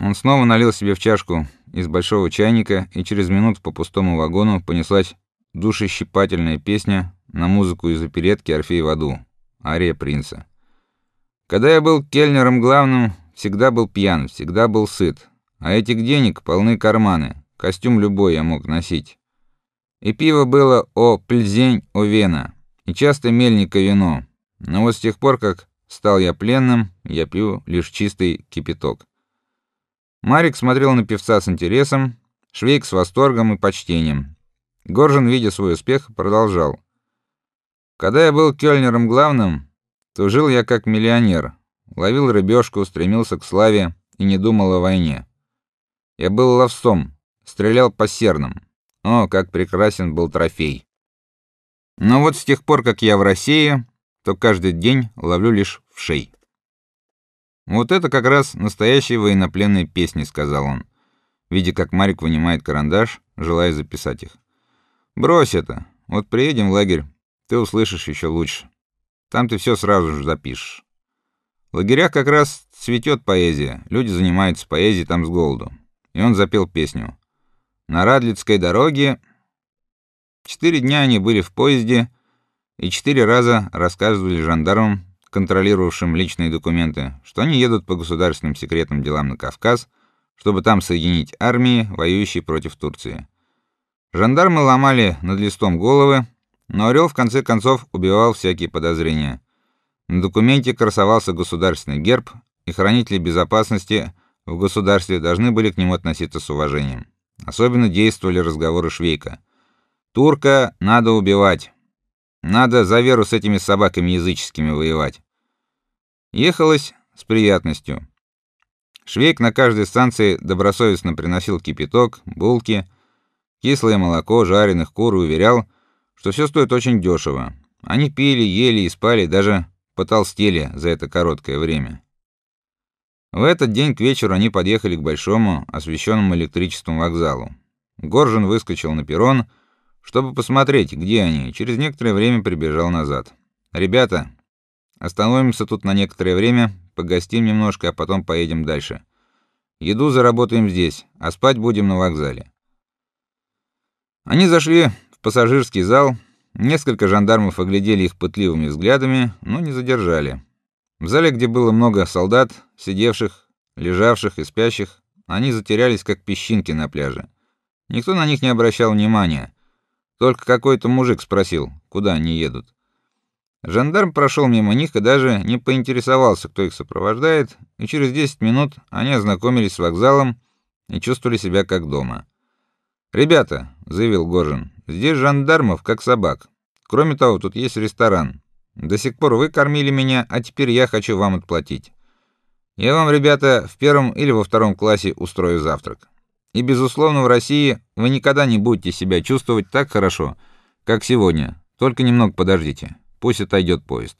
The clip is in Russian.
он снова налил себе в чашку из большого чайника, и через минуту по пустому вагону понеслась душещипательная песня на музыку из оперетки Орфей в аду, ария принца. Когда я был кельнером главным, всегда был пьян, всегда был сыт, а этих денег полны карманы. Костюм любой я мог носить. И пиво было о пльзень, о вена, и часто мельника вино. Но вот с тех пор, как стал я пленным, я пью лишь чистый кипяток. Марик смотрел на певца с интересом, Швейк с восторгом и почтением. Горжин, видя свой успех, продолжал: "Когда я был кельнером главным, то жил я как миллионер, ловил рыбешку, стремился к славе и не думал о войне. Я был ловцом, стрелял по серным. О, как прекрасен был трофей. Но вот с тех пор, как я в России, то каждый день ловлю лишь в шей. Вот это как раз настоящие военнопленные песни, сказал он, видя, как Марик вынимает карандаш, желая записать их. Брось это. Вот приедем в лагерь, ты услышишь еще лучше. Там ты все сразу же запишешь. В лагерях как раз цветет поэзия. Люди занимаются поэзией там с голоду. И он запел песню. На Радлицкой дороге четыре дня они были в поезде и четыре раза рассказывали жандармам, контролировавшим личные документы, что они едут по государственным секретным делам на Кавказ, чтобы там соединить армии, воюющие против Турции. Жандармы ломали над листом головы, но Орел в конце концов убивал всякие подозрения. На документе красовался государственный герб, и хранители безопасности в государстве должны были к нему относиться с уважением. Особенно действовали разговоры Швейка. Турка надо убивать. Надо за веру с этими собаками языческими воевать. Ехалось с приятностью. Швейк на каждой станции добросовестно приносил кипяток, булки, кислое молоко, жареных кур и уверял, что все стоит очень дешево. Они пили, ели и спали, даже потолстели за это короткое время. В этот день к вечеру они подъехали к большому, освещенному электричеством вокзалу. Горжин выскочил на перрон, чтобы посмотреть, где они, и через некоторое время прибежал назад. Ребята, остановимся тут на некоторое время, погостим немножко, а потом поедем дальше. Еду заработаем здесь, а спать будем на вокзале. Они зашли в пассажирский зал. Несколько жандармов оглядели их пытливыми взглядами, но не задержали. В зале, где было много солдат, сидевших, лежавших и спящих, они затерялись как песчинки на пляже. Никто на них не обращал внимания. Только какой-то мужик спросил, куда они едут. Жандарм прошел мимо них и даже не поинтересовался, кто их сопровождает, и через 10 минут они ознакомились с вокзалом и чувствовали себя как дома. "Ребята", заявил Горжин. "Здесь жандармов как собак. Кроме того, тут есть ресторан. До сих пор вы кормили меня, а теперь я хочу вам отплатить. Я вам, ребята, в первом или во втором классе устрою завтрак. И безусловно, в России вы никогда не будете себя чувствовать так хорошо, как сегодня. Только немного подождите. Пусть отойдет поезд.